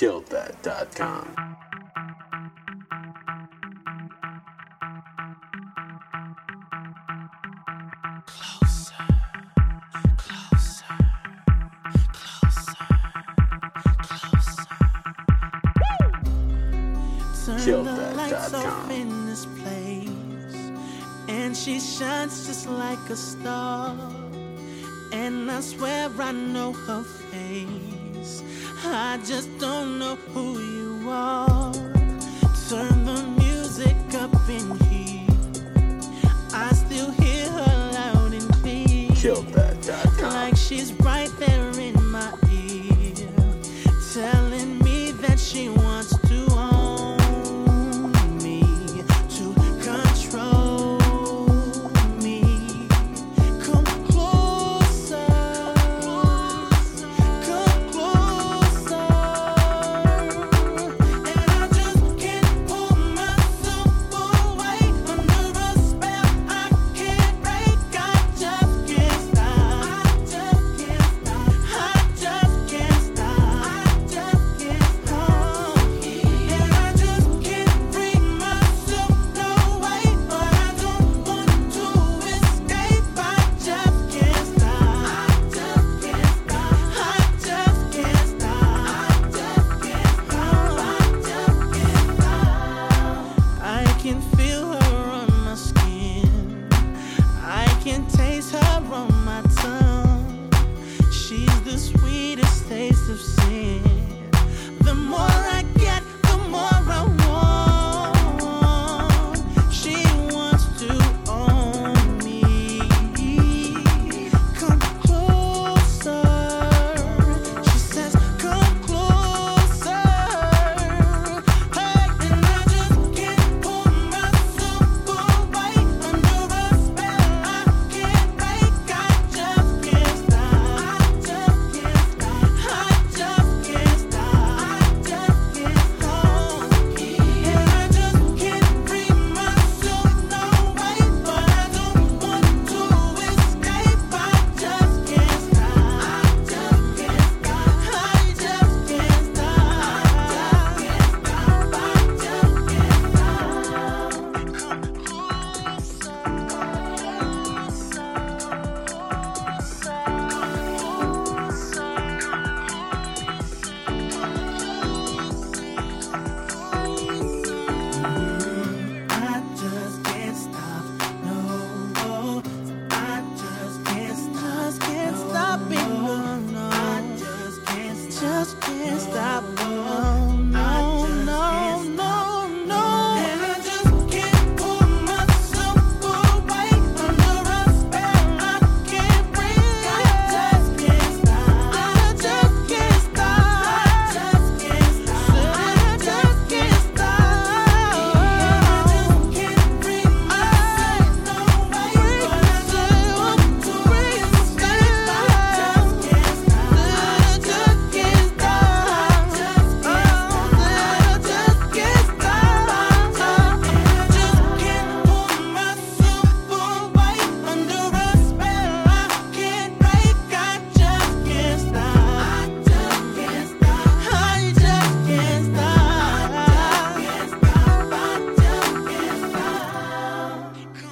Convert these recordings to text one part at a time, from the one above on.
killedthat.com. Turn the lights off in this place, and she shines just like a star. And I swear I know her face. I just don't know who you are. Turn the music up in here. I still hear her loud and clear. Like she's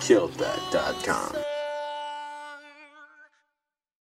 KillThat.com.